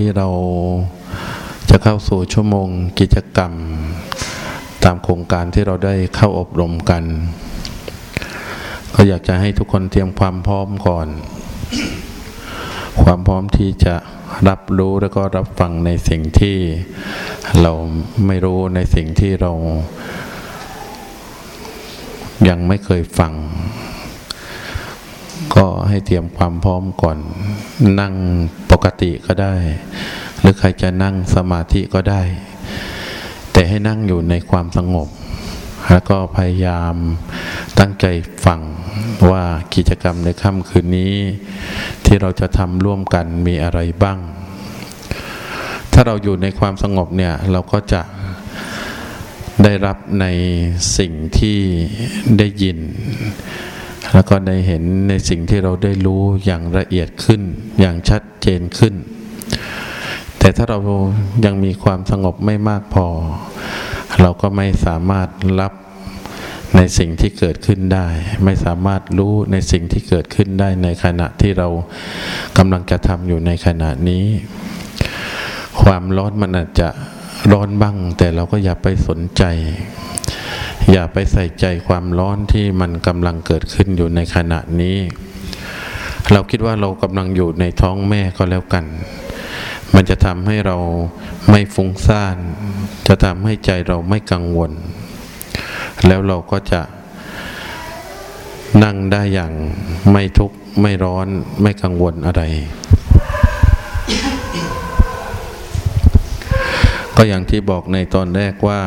ที่เราจะเข้าสู่ชั่วโมงกิจกรรม ตามโครงการที่เราได้เข้าอบรมกัน ก็อยากจะให้ทุกคนเตรียมความพร้อมก่อน ความพร้อมที่จะรับรู้แล้วก็รับฟังในสิ่งที่เราไม่รู้ในสิ่งที่เรา ยังไม่เคยฟัง ก็ให้เตรียมความพร้อมก่อนนั่ง กติก็ได้ หรือใครจะนั่งสมาธิก็ได้ แต่ให้นั่งอยู่ในความสงบ แล้วก็พยายามตั้งใจฟังว่ากิจกรรมในค่ำคืนนี้ ที่เราจะทำร่วมกันมีอะไรบ้าง ถ้าเราอยู่ในความสงบเนี่ยเราก็จะได้รับในสิ่งที่ได้ยิน แล้วก็ได้เห็นในสิ่งที่เราได้รู้อย่างละเอียดขึ้น อย่างชัดเจนขึ้น แต่ถ้าเรายังมีความสงบไม่มากพอ เราก็ไม่สามารถรับในสิ่งที่เกิดขึ้นได้ ไม่สามารถรู้ในสิ่งที่เกิดขึ้นได้ในขณะที่เรากำลังจะทำอยู่ในขณะนี้ ความร้อนมันอาจจะร้อนบ้าง แต่เราก็อย่าไปสนใจ อย่าไปใส่ใจความร้อนที่มันกำลังเกิดขึ้นอยู่ในขณะนี้ เราคิดว่าเรากำลังอยู่ในท้องแม่ก็แล้วกัน มันจะทำให้เราไม่ฟุ้งซ่าน จะทำให้ใจเราไม่กังวล แล้วเราก็จะนั่งได้อย่างไม่ทุกข์ไม่ร้อนไม่กังวลอะไร ก็อย่างที่บอกในตอนแรกว่า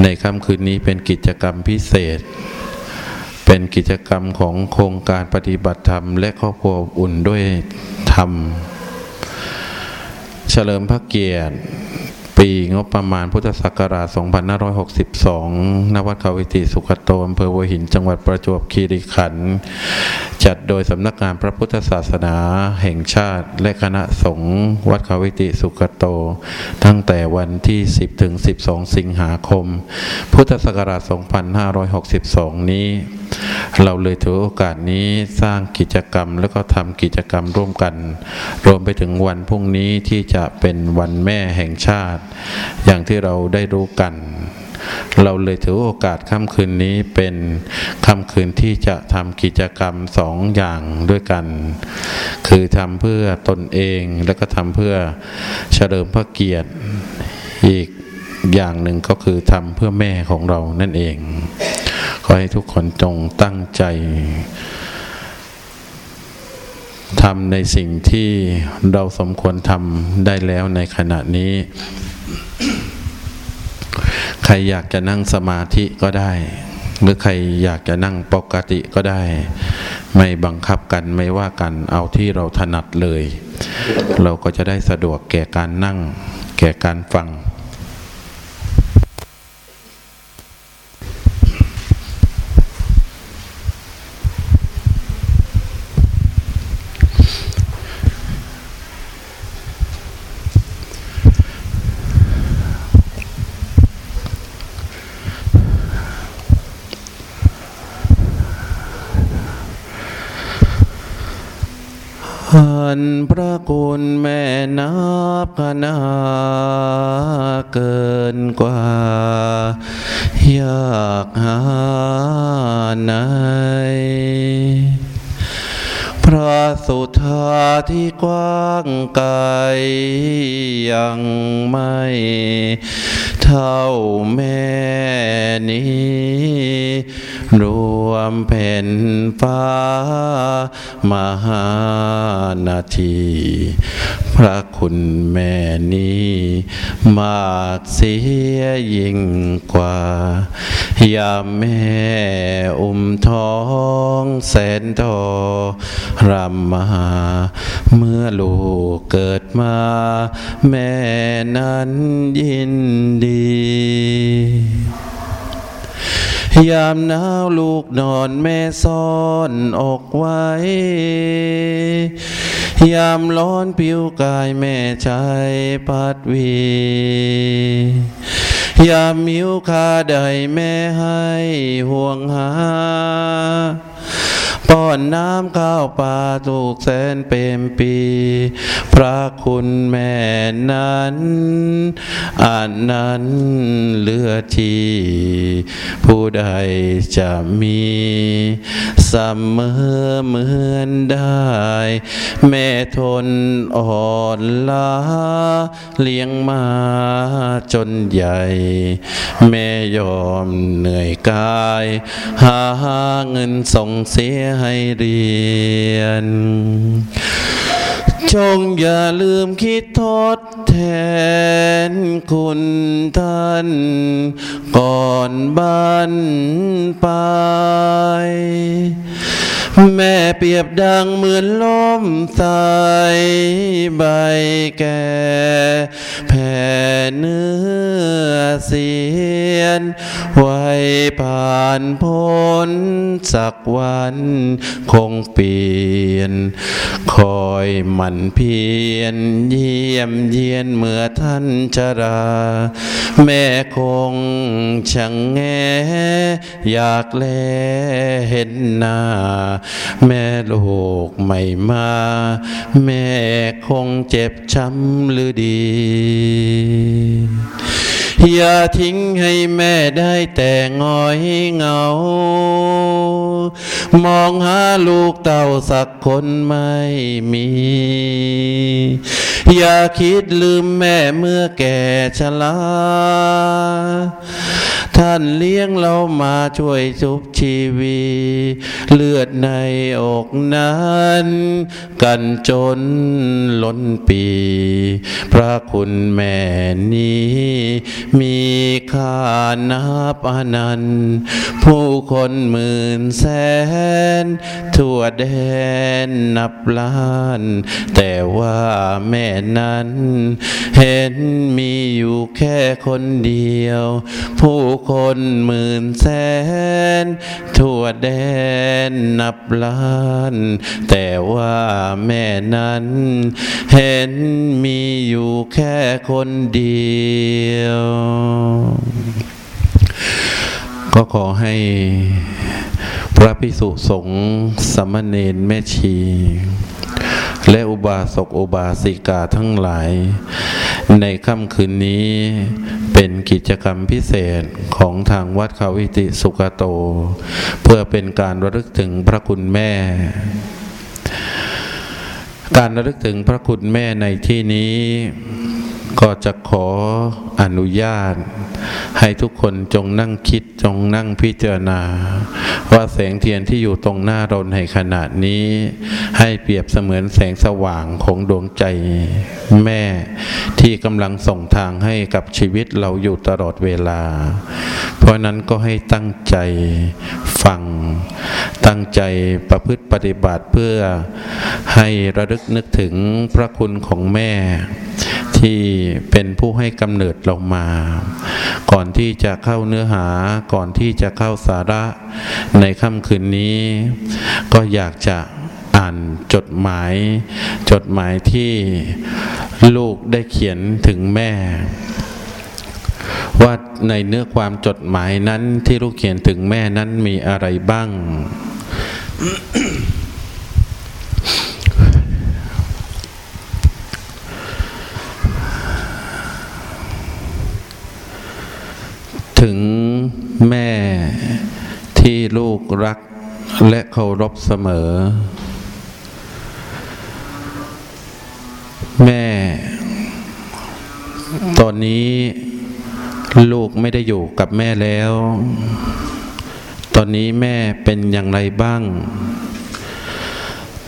ในค่ำคืนนี้เป็นกิจกรรมพิเศษ เป็นกิจกรรมของโครงการปฏิบัติธรรม และครอบครัวอุ่นด้วยธรรม เฉลิมพระเกียรติ ปีงบประมาณพุทธศักราช 2562 ณ วัดเขาวิติสุขโตอำเภอหัวหิน จังหวัดประจวบคีรีขันธ์ จัดโดยสำนักงานพระพุทธศาสนาแห่งชาติ และคณะสงฆ์วัดเขาวิติสุขโต ตั้งแต่วันที่ 10 ถึง 12 สิงหาคม พุทธศักราช 2562 นี้ เราเลยถือโอกาสนี้สร้างกิจกรรมแล้วก็ทำกิจกรรมร่วมกัน รวมไปถึงวันพรุ่งนี้ที่จะเป็นวันแม่แห่งชาติ อย่างที่เราได้รู้กันเราเลยถือโอกาสค่ำคืนนี้เป็นค่ำคืนที่จะทำกิจกรรมสองอย่างด้วยกัน คือทำเพื่อตนเองแล้วก็ทำเพื่อเฉลิมพระเกียรติอีกอย่างหนึ่งก็คือทำเพื่อแม่ของเรานั่นเอง ขอให้ทุกคนจงตั้งใจทำในสิ่งที่เราสมควรทำได้แล้วในขณะนี้ ใครอยากจะนั่งสมาธิก็ได้ หรือใครอยากจะนั่งปกติก็ได้ ไม่บังคับกันไม่ว่ากันเอาที่เราถนัดเลย เราก็จะได้สะดวกแก่การนั่ง แก่การฟัง หันพระคุณแม่นับขนาเกินกว่า อยากหาไหนพระสุธาที่กว้างไกลยังไม่ เท่าแม่นี้ รวมแผ่นฟ้ามหานาที พระคุณแม่นี้มากเสียยิ่งกว่า ยามแม่อุ้มท้องแสนทอรำมาเมื่อลูกเกิดมา แม่นั้นยินดียามหนาวลูกนอนแม่ซ่อนอกไว้ ยามร้อนผิวกายแม่ใจปัดวี ยามมิวคาใดแม่ให้ห่วงหา ป้อนน้ำข้าวปลาถูกแสนเป็นปี พระคุณแม่นั้นอาจนั้นเลือทีผู้ใดจะมีเสมอเหมือนได้ แม่ทนอ่อนล้าเลี้ยงมาจนใหญ่ แม่ยอมเหนื่อยกาย หาเงินส่งเสียให้เรียน จงอย่าลืมคิดทดแทนคุณท่าน ก่อนบ้านไป แม่เปรียบดังเหมือนลมสายใบแก่แผ่เนื้อเสียน ไว้ผ่านพ้นสักวันคงเปลี่ยน คอยหมันเพียนเยี่ยมเยียนเมื่อท่านชรา แม่คงช่างแงอยากแลเห็นหน้าแม่ลูกไม่มา แม่คงเจ็บช้ำหรือดีอย่าทิ้งให้แม่ได้แต่งอยเหงา มองหาลูกเต่าสักคนไม่มี อย่าคิดลืมแม่เมื่อแก่ชรา ท่านเลี้ยงเรามาช่วยชุบชีวีเลือดในอกนั้น กันจนล้นปี พระคุณแม่นี้ มีค่านับอนันต์ผู้คนหมื่นแสน ทั่วแดนนับล้าน แต่ว่าแม่นั้น เห็นมีอยู่แค่คนเดียว ผู้คนหมื่นแสน ทั่วแดนนับล้าน แต่ว่าแม่นั้น เห็นมีอยู่แค่คนเดียว ก็ขอให้พระพิสุสงฆ์สามเณรแม่ชี และอุบาสกอุบาสิกาทั้งหลาย ในค่ำคืนนี้เป็นกิจกรรมพิเศษของทางวัดเขาวิติสุกโต เพื่อเป็นการระลึกถึงพระคุณแม่ การระลึกถึงพระคุณแม่ในที่นี้ ก็จะขออนุญาต ให้ทุกคนจงนั่งคิดจงนั่งพิจารณา ว่าแสงเทียนที่อยู่ตรงหน้าเราในขณะนี้ ให้เปรียบเสมือนแสงสว่างของดวงใจแม่ที่กำลังส่งทางให้กับชีวิตเราอยู่ตลอดเวลา เพราะนั้นก็ให้ตั้งใจฟัง ตั้งใจประพฤติปฏิบัติเพื่อให้ระลึกนึกถึงพระคุณของแม่ ที่เป็นผู้ให้กำเนิดเรามา ก่อนที่จะเข้าเนื้อหาก่อนที่จะเข้าสาระในค่ำคืนนี้ ก็อยากจะอ่านจดหมาย จดหมายที่ลูกได้เขียนถึงแม่ ว่าในเนื้อความจดหมายนั้นที่ลูกเขียนถึงแม่นั้นมีอะไรบ้าง ถึงแม่ที่ลูกรักและเคารพเสมอ แม่ ตอนนี้ลูกไม่ได้อยู่กับแม่แล้ว ตอนนี้แม่เป็นอย่างไรบ้าง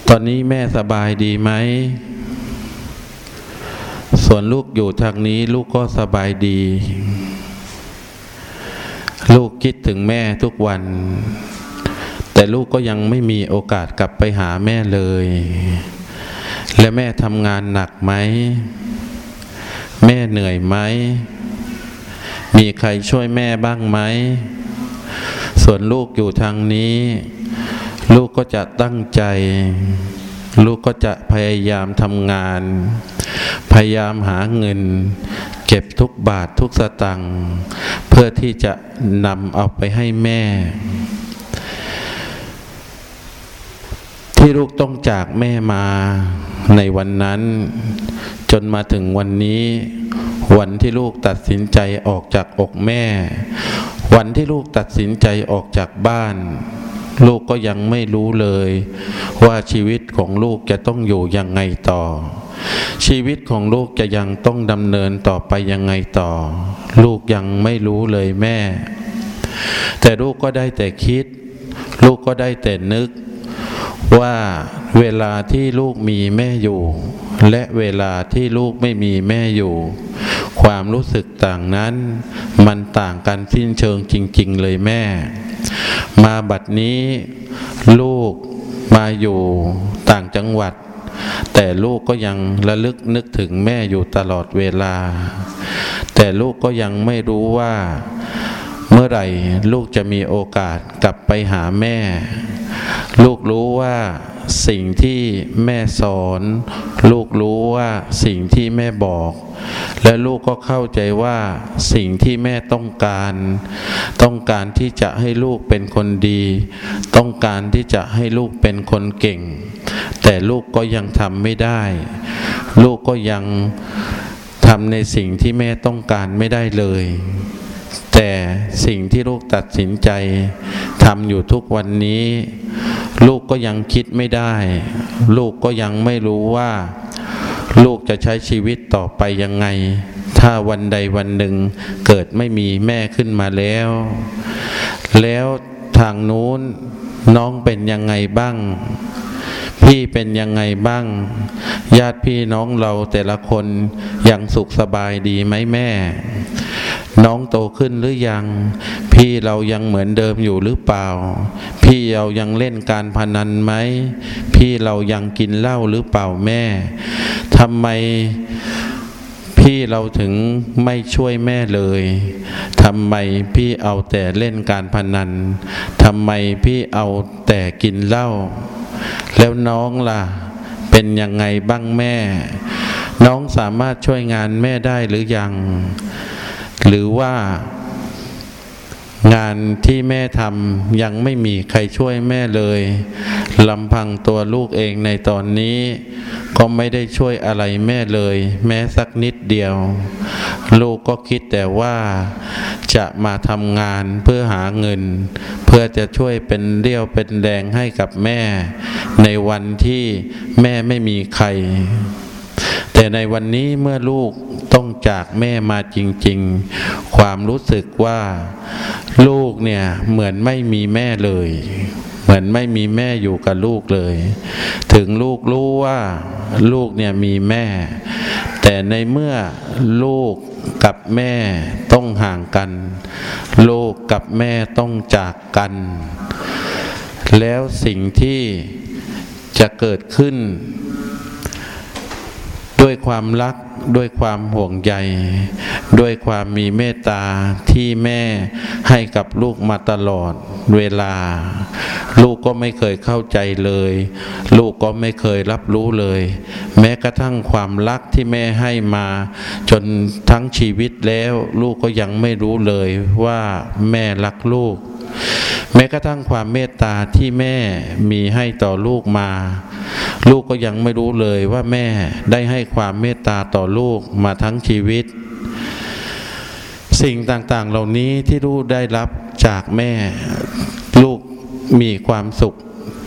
ตอนนี้แม่สบายดีไหม ส่วนลูกอยู่ทางนี้ลูกก็สบายดี ลูกคิดถึงแม่ทุกวัน แต่ลูกก็ยังไม่มีโอกาสกลับไปหาแม่เลย และแม่ทำงานหนักไหม แม่เหนื่อยไหม มีใครช่วยแม่บ้างไหม ส่วนลูกอยู่ทางนี้ ลูกก็จะตั้งใจ ลูกก็จะพยายามทำงาน พยายามหาเงิน เก็บทุกบาททุกสตังค์ พื่อที่จะนำเอาไปให้แม่ ที่ลูกต้องจากแม่มาในวันนั้น จนมาถึงวันนี้ วันที่ลูกตัดสินใจออกจากอกแม่ วันที่ลูกตัดสินใจออกจากบ้าน ลูกก็ยังไม่รู้เลย ว่าชีวิตของลูกจะต้องอยู่ยังไงต่อ ชีวิตของลูกจะยังต้องดำเนินต่อไปยังไงต่อ ลูกยังไม่รู้เลยแม่ แต่ลูกก็ได้แต่คิด ลูกก็ได้แต่นึก ว่าเวลาที่ลูกมีแม่อยู่ และเวลาที่ลูกไม่มีแม่อยู่ ความรู้สึกต่างนั้น มันต่างกันสิ้นเชิงจริง ๆ เลยแม่ มาบัดนี้ ลูกมาอยู่ต่างจังหวัด แต่ลูกก็ยังระลึกนึกถึงแม่อยู่ตลอดเวลา แต่ลูกก็ยังไม่รู้ว่า เมื่อไหร่ลูกจะมีโอกาสกลับไปหาแม่ ลูกรู้ว่าสิ่งที่แม่สอน ลูกรู้ว่าสิ่งที่แม่บอก และลูกก็เข้าใจว่าสิ่งที่แม่ต้องการ ต้องการที่จะให้ลูกเป็นคนดี ต้องการที่จะให้ลูกเป็นคนเก่ง แต่ลูกก็ยังทำไม่ได้ ลูกก็ยังทำในสิ่งที่แม่ต้องการไม่ได้เลย แต่สิ่งที่ลูกตัดสินใจทำอยู่ทุกวันนี้ ลูกก็ยังคิดไม่ได้ ลูกก็ยังไม่รู้ว่า ลูกจะใช้ชีวิตต่อไปยังไง ถ้าวันใดวันหนึ่งเกิดไม่มีแม่ขึ้นมาแล้ว แล้วทางนู้นน้องเป็นยังไงบ้าง พี่เป็นยังไงบ้าง ญาติพี่น้องเราแต่ละคนยังสุขสบายดีไหมแม่ น้องโตขึ้นหรือยัง พี่เรายังเหมือนเดิมอยู่หรือเปล่า พี่เรายังเล่นการพนันไหม พี่เรายังกินเหล้าหรือเปล่าแม่ทำไมพี่เราถึงไม่ช่วยแม่เลย ทำไมพี่เอาแต่เล่นการพนัน ทำไมพี่เอาแต่กินเหล้า แล้วน้องล่ะ เป็นยังไงบ้างแม่ น้องสามารถช่วยงานแม่ได้หรือยัง หรือว่างานที่แม่ทำยังไม่มีใครช่วยแม่เลยลำพังตัวลูกเองในตอนนี้ ก็ไม่ได้ช่วยอะไรแม่เลย แม้สักนิดเดียว ลูกก็คิดแต่ว่า จะมาทำงานเพื่อหาเงิน เพื่อจะช่วยเป็นเรี่ยวเป็นแรงให้กับแม่ ในวันที่แม่ไม่มีใคร แต่ในวันนี้เมื่อลูกต้องจากแม่มาจริง ๆ ความรู้สึกว่า ลูกเนี่ยเหมือนไม่มีแม่เลย เหมือนไม่มีแม่อยู่กับลูกเลย ถึงลูกรู้ว่า ลูกเนี่ยมีแม่ แต่ในเมื่อลูกกับแม่ต้องห่างกัน ลูกกับแม่ต้องจากกัน แล้วสิ่งที่จะเกิดขึ้น ด้วยความรักด้วยความห่วงใย ด้วยความมีเมตตาที่แม่ให้กับลูกมาตลอดเวลา ลูกก็ไม่เคยเข้าใจเลย ลูกก็ไม่เคยรับรู้เลย แม้กระทั่งความรักที่แม่ให้มา จนทั้งชีวิตแล้วลูกก็ยังไม่รู้เลยว่าแม่รักลูก แม้กระทั่งความเมตตาที่แม่มีให้ต่อลูกมา ลูกก็ยังไม่รู้เลยว่าแม่ได้ให้ความเมตตาต่อลูกมาทั้งชีวิต สิ่งต่างๆเหล่านี้ที่ลูกได้รับจากแม่ ลูกมีความสุข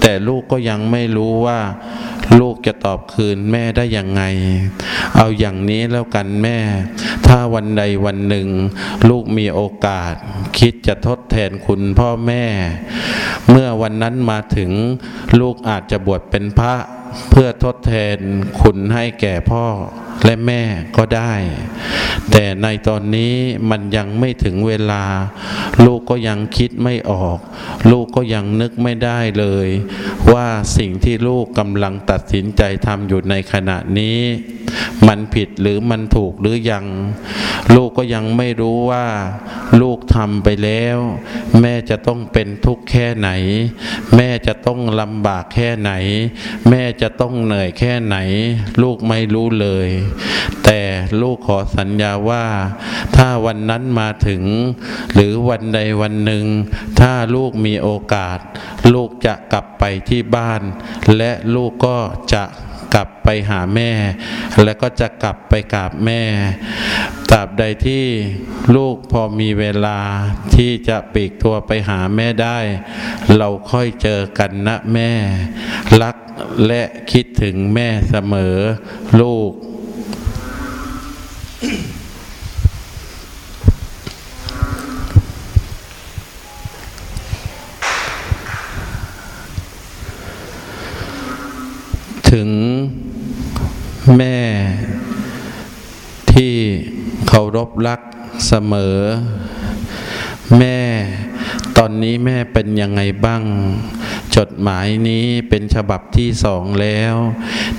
แต่ลูกก็ยังไม่รู้ว่า ลูกจะตอบคืนแม่ได้ยังไง เอาอย่างนี้แล้วกันแม่ ถ้าวันใดวันหนึ่ง ลูกมีโอกาส คิดจะทดแทนคุณพ่อแม่ เมื่อวันนั้นมาถึงลูกอาจจะบวชเป็นพระเพื่อทดแทนคุณให้แก่พ่อ และแม่ก็ได้ แต่ในตอนนี้มันยังไม่ถึงเวลา ลูกก็ยังคิดไม่ออก ลูกก็ยังนึกไม่ได้เลย ว่าสิ่งที่ลูกกำลังตัดสินใจทำอยู่ในขณะนี้ มันผิดหรือมันถูกหรือยัง ลูกก็ยังไม่รู้ว่า ลูกทำไปแล้ว แม่จะต้องเป็นทุกข์แค่ไหน แม่จะต้องลำบากแค่ไหน แม่จะต้องเหนื่อยแค่ไหน ลูกไม่รู้เลยแต่ลูกขอสัญญาว่า ถ้าวันนั้นมาถึง หรือวันใดวันหนึ่ง ถ้าลูกมีโอกาส ลูกจะกลับไปที่บ้าน และลูกก็จะกลับไปหาแม่ และก็จะกลับไปกราบแม่ตราบใดที่ลูกพอมีเวลาที่จะปีกตัวไปหาแม่ได้ เราค่อยเจอกันนะแม่ รักและคิดถึงแม่เสมอลูก ถึงแม่ที่เคารพรักเสมอ แม่ตอนนี้แม่เป็นยังไงบ้าง จดหมายนี้เป็นฉบับที่สองแล้ว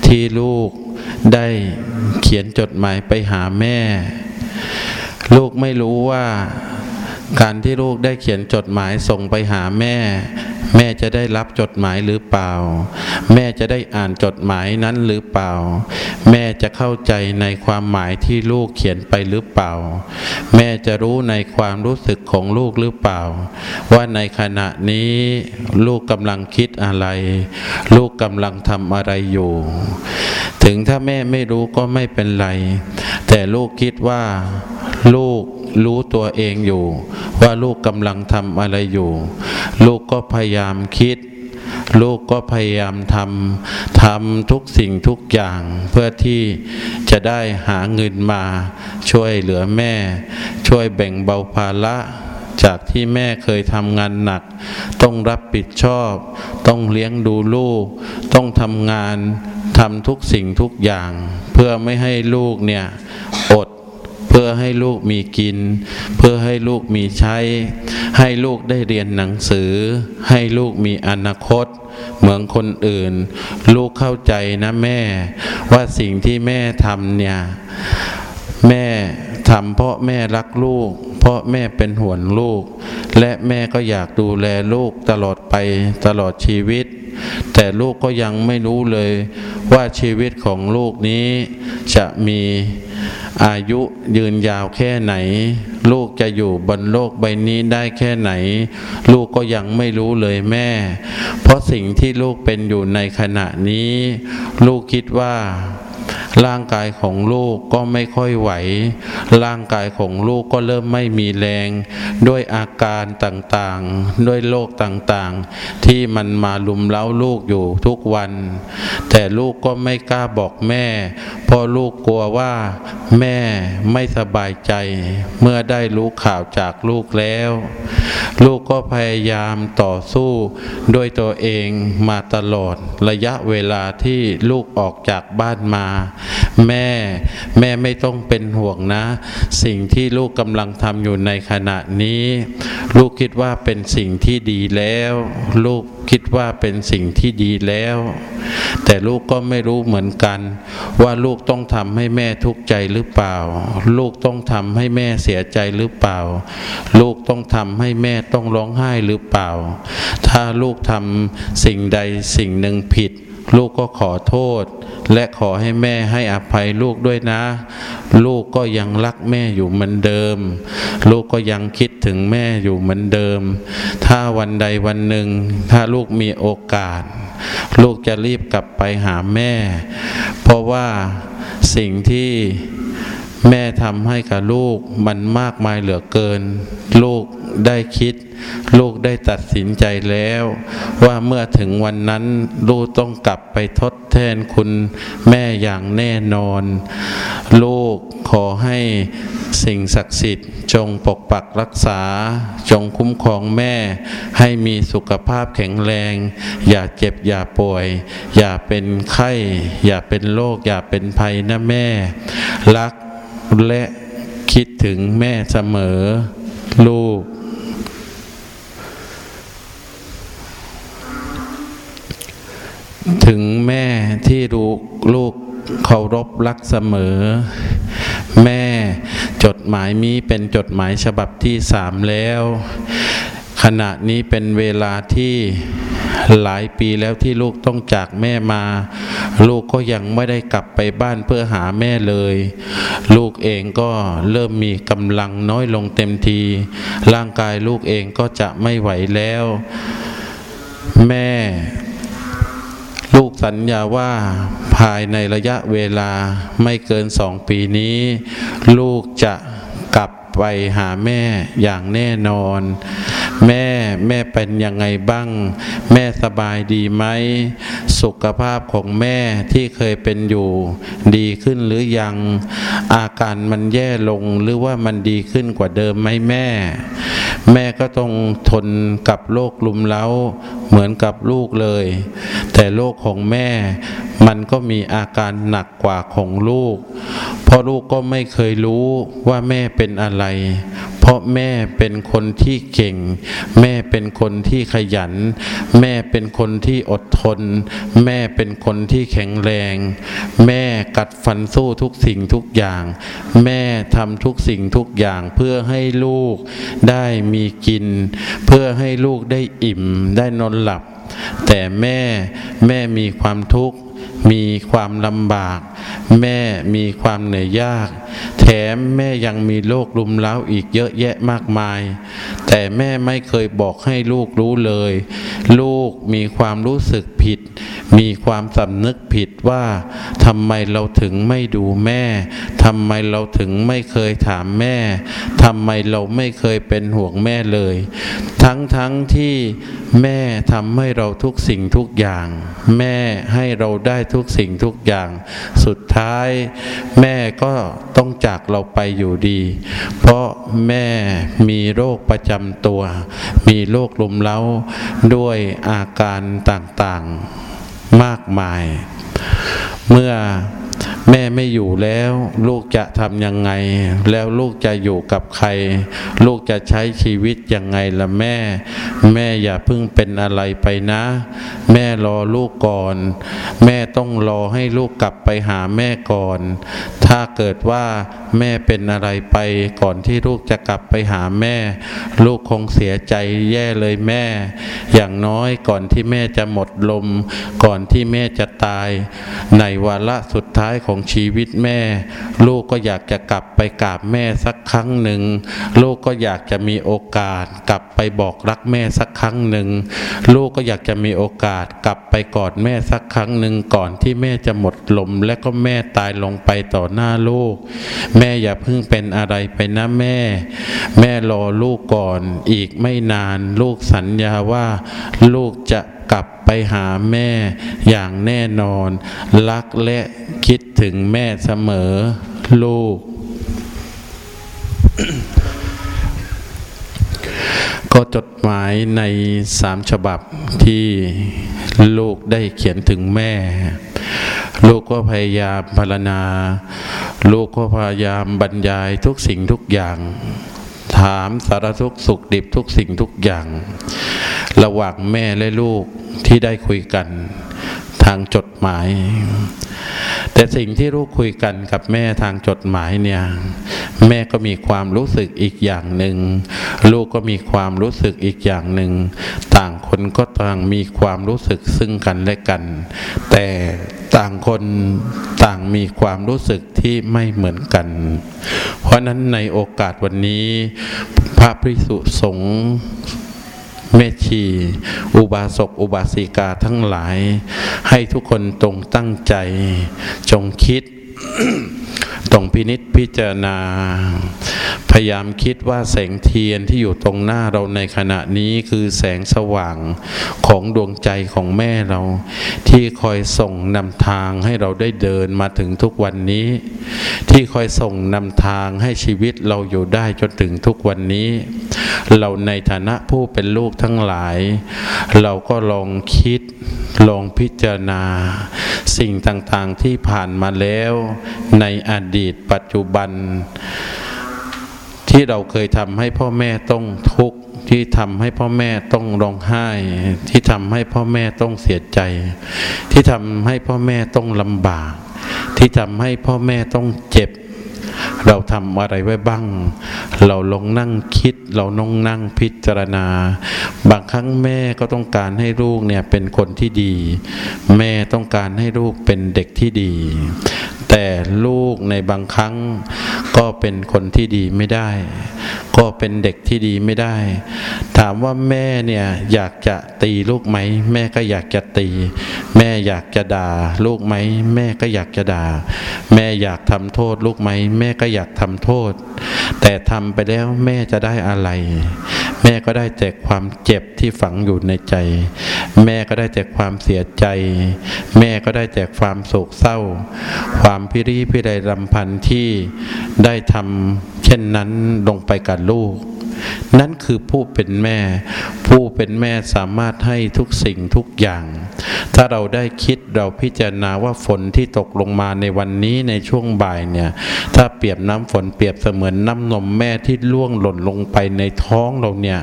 ที่ลูกได้เขียนจดหมายไปหาแม่ ลูกไม่รู้ว่า การที่ลูกได้เขียนจดหมายส่งไปหาแม่ แม่จะได้รับจดหมายหรือเปล่า แม่จะได้อ่านจดหมายนั้นหรือเปล่า แม่จะเข้าใจในความหมายที่ลูกเขียนไปหรือเปล่า แม่จะรู้ในความรู้สึกของลูกหรือเปล่า ว่าในขณะนี้ลูกกำลังคิดอะไร ลูกกำลังทำอะไรอยู่ ถึงถ้าแม่ไม่รู้ก็ไม่เป็นไร แต่ลูกคิดว่าลูก รู้ตัวเองอยู่ ว่าลูกกำลังทำอะไรอยู่ ลูกก็พยายามคิด ลูกก็พยายามทำทำทุกสิ่งทุกอย่าง เพื่อที่จะได้หาเงินมา ช่วยเหลือแม่ ช่วยแบ่งเบาภาระจากที่แม่เคยทำงานหนัก ต้องรับผิดชอบ ต้องเลี้ยงดูลูก ต้องทำงานทำทุกสิ่งทุกอย่าง เพื่อไม่ให้ลูกเนี่ยอด เพื่อให้ลูกมีกิน เพื่อให้ลูกมีใช้ ให้ลูกได้เรียนหนังสือ ให้ลูกมีอนาคต เหมือนคนอื่น ลูกเข้าใจนะแม่ ว่าสิ่งที่แม่ทำเนี่ยแม่ทำเพราะแม่รักลูก เพราะแม่เป็นห่วงลูก และแม่ก็อยากดูแลลูกตลอดไปตลอดชีวิต แต่ลูกก็ยังไม่รู้เลยว่าชีวิตของลูกนี้จะมีอายุยืนยาวแค่ไหน ลูกจะอยู่บนโลกใบนี้ได้แค่ไหน ลูกก็ยังไม่รู้เลยแม่ เพราะสิ่งที่ลูกเป็นอยู่ในขณะนี้ ลูกคิดว่า ร่างกายของลูกก็ไม่ค่อยไหว ร่างกายของลูกก็เริ่มไม่มีแรง ด้วยอาการต่างๆ ด้วยโรคต่างๆ ที่มันมาลุมเล้าลูกอยู่ทุกวัน แต่ลูกก็ไม่กล้าบอกแม่ เพราะลูกกลัวว่าแม่ไม่สบายใจ เมื่อได้รู้ข่าวจากลูกแล้ว ลูกก็พยายามต่อสู้ด้วยตัวเองมาตลอดระยะเวลาที่ลูกออกจากบ้านมาแม่แม่ไม่ต้องเป็นห่วงนะ สิ่งที่ลูกกำลังทำอยู่ในขณะนี้ ลูกคิดว่าเป็นสิ่งที่ดีแล้ว ลูกคิดว่าเป็นสิ่งที่ดีแล้ว แต่ลูกก็ไม่รู้เหมือนกัน ว่าลูกต้องทำให้แม่ทุกข์ใจหรือเปล่า ลูกต้องทำให้แม่เสียใจหรือเปล่า ลูกต้องทำให้แม่ต้องร้องไห้หรือเปล่า ถ้าลูกทำสิ่งใดสิ่งหนึ่งผิด ลูกก็ขอโทษ และขอให้แม่ให้อภัยลูกด้วยนะ ลูกก็ยังรักแม่อยู่เหมือนเดิม ลูกก็ยังคิดถึงแม่อยู่เหมือนเดิม ถ้าวันใดวันหนึ่ง ถ้าลูกมีโอกาส ลูกจะรีบกลับไปหาแม่ เพราะว่าสิ่งที่ แม่ทำให้กับลูกมันมากมายเหลือเกิน ลูกได้คิด ลูกได้ตัดสินใจแล้ว ว่าเมื่อถึงวันนั้น ลูกต้องกลับไปทดแทนคุณแม่อย่างแน่นอน ลูกขอให้สิ่งศักดิ์สิทธิ์ จงปกปักรักษา จงคุ้มครองแม่ ให้มีสุขภาพแข็งแรง อย่าเจ็บอย่าป่วย อย่าเป็นไข้ อย่าเป็นโรคอย่าเป็นภัยนะแม่ รัก และคิดถึงแม่เสมอ ลูก ถึงแม่ที่ลูกลูกเคารพรักเสมอ แม่จดหมายนี้เป็นจดหมายฉบับที่สามแล้ว ขณะนี้เป็นเวลาที่ หลายปีแล้วที่ลูกต้องจากแม่มา ลูกก็ยังไม่ได้กลับไปบ้านเพื่อหาแม่เลย ลูกเองก็เริ่มมีกำลังน้อยลงเต็มที ร่างกายลูกเองก็จะไม่ไหวแล้ว แม่ลูกสัญญาว่าภายในระยะเวลาไม่เกินสองปีนี้ ลูกจะกลับ ไปหาแม่อย่างแน่นอน แม่แม่เป็นยังไงบ้าง แม่สบายดีไหม สุขภาพของแม่ที่เคยเป็นอยู่ ดีขึ้นหรือยัง อาการมันแย่ลงหรือว่ามันดีขึ้นกว่าเดิมไหมแม่ แม่ก็ต้องทนกับโรคลุมเล้า เหมือนกับลูกเลย แต่โรคของแม่ มันก็มีอาการหนักกว่าของลูก เพราะลูกก็ไม่เคยรู้ว่าแม่เป็นอะไร ราะแม่เป็นคนที่เก่ง แม่เป็นคนที่ขยัน แม่เป็นคนที่อดทน แม่เป็นคนที่แข็งแรง แม่กัดฟันสู้ทุกสิ่งทุกอย่าง แม่ทำทุกสิ่งทุกอย่างเพื่อให้ลูกได้มีกิน เพื่อให้ลูกได้อิ่มได้นอนหลับ แต่แม่แม่มีความทุกข์ มีความลำบาก แม่มีความเหนื่อยยาก แถมแม่ยังมีโรคลุมเล้าอีกเยอะแยะมากมาย แต่แม่ไม่เคยบอกให้ลูกรู้เลย ลูกมีความรู้สึกผิด มีความสำนึกผิดว่าทำไมเราถึงไม่ดูแม่ทำไมเราถึงไม่เคยถามแม่ทำไมเราไม่เคยเป็นห่วงแม่เลย ทั้งทั้งที่แม่ทำให้เราทุกสิ่งทุกอย่าง แม่ให้เราได้ได้ทุกสิ่งทุกอย่าง สุดท้ายแม่ก็ต้องจากเราไปอยู่ดี เพราะแม่มีโรคประจำตัว มีโรคลมเล้าด้วยอาการต่างๆมากมาย เมื่อ แม่ไม่อยู่แล้ว ลูกจะทำยังไง แล้วลูกจะอยู่กับใคร ลูกจะใช้ชีวิตยังไงล่ะแม่ แม่อย่าเพิ่งเป็นอะไรไปนะ แม่รอลูกก่อน แม่ต้องรอให้ลูกกลับไปหาแม่ก่อน ถ้าเกิดว่าแม่เป็นอะไรไปก่อนที่ลูกจะกลับไปหาแม่ ลูกคงเสียใจแย่เลยแม่ อย่างน้อยก่อนที่แม่จะหมดลม ก่อนที่แม่จะตาย ในวาระสุดท้ายของชีวิตแม่ ลูกก็อยากจะกลับไปกราบแม่สักครั้งหนึ่ง ลูกก็อยากจะมีโอกาสกลับไปบอกรักแม่สักครั้งหนึ่ง ลูกก็อยากจะมีโอกาสกลับไปกอดแม่สักครั้งหนึ่งก่อนที่แม่จะหมดลม และก็แม่ตายลงไปต่อหน้าลูก แม่อย่าเพิ่งเป็นอะไรไปนะแม่ แม่รอลูกก่อนอีกไม่นาน ลูกสัญญาว่าลูกจะ กลับไปหาแม่อย่างแน่นอน รักและคิดถึงแม่เสมอลูก ก็จดหมายในสามฉบับที่ลูกได้เขียนถึงแม่ ลูกก็พยายามพารณา ลูกก็พยายามบรรยายทุกสิ่งทุกอย่าง ถามสารทุกสุขดิบทุกสิ่งทุกอย่าง ระหว่างแม่และลูกที่ได้คุยกัน ทางจดหมาย แต่สิ่งที่ลูกคุยกันกับแม่ทางจดหมายเนี่ย แม่ก็มีความรู้สึกอีกอย่างหนึ่ง ลูกก็มีความรู้สึกอีกอย่างหนึ่ง ต่างคนก็ต่างมีความรู้สึกซึ่งกันและกัน แต่ต่างคนต่างมีความรู้สึกที่ไม่เหมือนกัน เพราะนั้นในโอกาสวันนี้ พระภิกษุสงฆ์ แม่ชี อุบาสก อุบาสิกาทั้งหลาย ให้ทุกคนตรงตั้งใจ จงคิดตรงพินิษพิจารณา พยายามคิดว่าแสงเทียนที่อยู่ตรงหน้าเราในขณะนี้คือแสงสว่างของดวงใจของแม่เรา ที่คอยส่งนำทางให้เราได้เดินมาถึงทุกวันนี้ ที่คอยส่งนำทางให้ชีวิตเราอยู่ได้จนถึงทุกวันนี้เราในฐานะผู้เป็นลูกทั้งหลาย เราก็ลองคิดลองพิจารณา สิ่งต่างๆที่ผ่านมาแล้วในอดีตปัจจุบัน ที่เราเคยทำให้พ่อแม่ต้องทุกข์ที่ทำให้พ่อแม่ต้องร้องไห้ ที่ทำให้พ่อแม่ต้องเสียใจ ที่ทำให้พ่อแม่ต้องลำบาก ที่ทำให้พ่อแม่ต้องเจ็บ เราทำอะไรไว้บ้าง เราลงนั่งคิด เรานงนั่งพิจารณา บางครั้งแม่ก็ต้องการให้ลูกเนี่ยเป็นคนที่ดี แม่ต้องการให้ลูกเป็นเด็กที่ดี แต่ลูกในบางครั้งก็เป็นคนที่ดีไม่ได้ ก็เป็นเด็กที่ดีไม่ได้ ถามว่าแม่เนี่ยอยากจะตีลูกไหม แม่ก็อยากจะตี แม่อยากจะด่าลูกไหม แม่ก็อยากจะด่า แม่อยากทำโทษลูกไหมแม่ก็อยากทำโทษ แต่ทำไปแล้วแม่จะได้อะไร แม่ก็ได้แต่ความเจ็บที่ฝังอยู่ในใจ แม่ก็ได้แต่ความเสียใจ แม่ก็ได้แต่ความโศกเศร้า ความพิริพิไรรำพันที่ได้ทำเช่นนั้นลงไปกับลูก นั่นคือผู้เป็นแม่ ผู้เป็นแม่สามารถให้ทุกสิ่งทุกอย่าง ถ้าเราได้คิดเราพิจารณาว่าฝนที่ตกลงมาในวันนี้ในช่วงบ่ายเนี่ย ถ้าเปรียบน้ำฝนเปรียบเสมือนน้ำนมแม่ที่ล่วงหล่นลงไปในท้องเราเนี่ย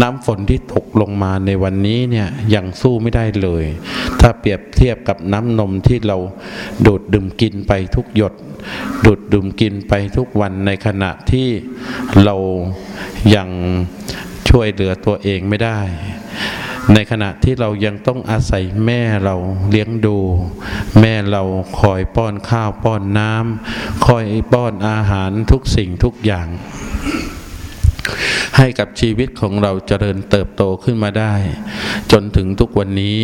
น้ำฝนที่ตกลงมาในวันนี้เนี่ยยังสู้ไม่ได้เลย ถ้าเปรียบเทียบกับน้ำนมที่เราดูดดื่มกินไปทุกหยด ดูดดื่มกินไปทุกวันในขณะที่เรายังช่วยเหลือตัวเองไม่ได้ ในขณะที่เรายังต้องอาศัยแม่เราเลี้ยงดู แม่เราคอยป้อนข้าวป้อนน้ำคอยป้อนอาหารทุกสิ่งทุกอย่าง ให้กับชีวิตของเราเจริญเติบโตขึ้นมาได้ จนถึงทุกวันนี้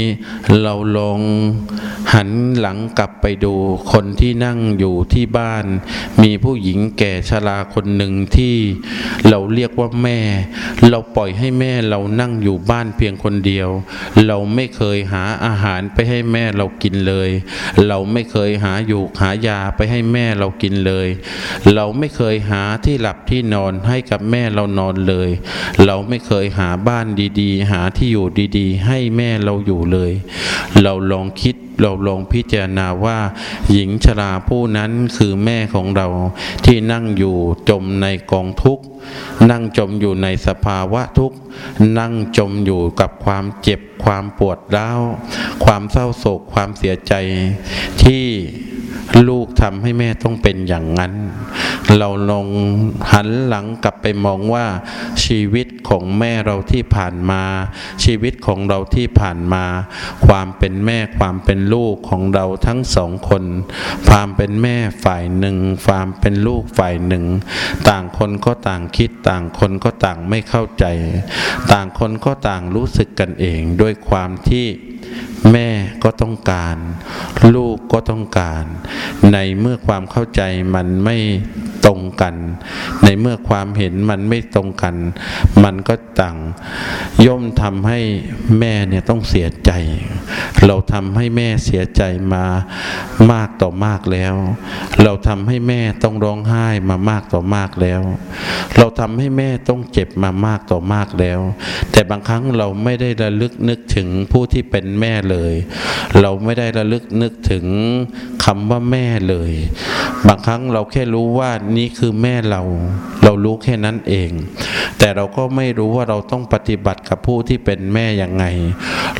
เราลองหันหลังกลับไปดูคนที่นั่งอยู่ที่บ้าน มีผู้หญิงแก่ชราคนหนึ่งที่เราเรียกว่าแม่ เราปล่อยให้แม่เรานั่งอยู่บ้านเพียงคนเดียว เราไม่เคยหาอาหารไปให้แม่เรากินเลย เราไม่เคยหาอยู่หายาไปให้แม่เรากินเลย เราไม่เคยหาที่หลับที่นอนให้กับแม่เรานอนเลยเราไม่เคยหาบ้านดีๆ หาที่อยู่ดีๆ ให้แม่เราอยู่เลย เราลองคิดเราลองพิจารณาว่า หญิงชราผู้นั้นคือแม่ของเราที่นั่งอยู่จมในกองทุกข์ นั่งจมอยู่ในสภาวะทุกข์ นั่งจมอยู่กับความเจ็บความปวดร้าว ความเศร้าโศกความเสียใจที่ ลูกทำให้แม่ต้องเป็นอย่างนั้น เราลองหันหลังกลับไปมองว่า ชีวิตของแม่เราที่ผ่านมา ชีวิตของเราที่ผ่านมา ความเป็นแม่ความเป็นลูกของเราทั้งสองคน ความเป็นแม่ฝ่ายหนึ่ง ความเป็นลูกฝ่ายหนึ่ง ต่างคนก็ต่างคิดต่างคนก็ต่างไม่เข้าใจ ต่างคนก็ต่างรู้สึกกันเองด้วยความที่ แม่ก็ต้องการ ลูกก็ต้องการ ในเมื่อความเข้าใจมันไม่ตรงกัน ในเมื่อความเห็นมันไม่ตรงกัน มันก็ต่างย่อมทำให้แม่เนี่ยต้องเสียใจ เราทำให้แม่เสียใจมามากต่อมากแล้ว เราทำให้แม่ต้องร้องไห้มามากต่อมากแล้ว เราทำให้แม่ต้องเจ็บมามากต่อมากแล้ว แต่บางครั้งเราไม่ได้ระลึกนึกถึงผู้ที่เป็นแม่เลย เราไม่ได้ระลึกนึกถึงคำว่าแม่เลย บางครั้งเราแค่รู้ว่านี่คือแม่เรา เรารู้แค่นั้นเอง แต่เราก็ไม่รู้ว่าเราต้องปฏิบัติกับผู้ที่เป็นแม่ยังไง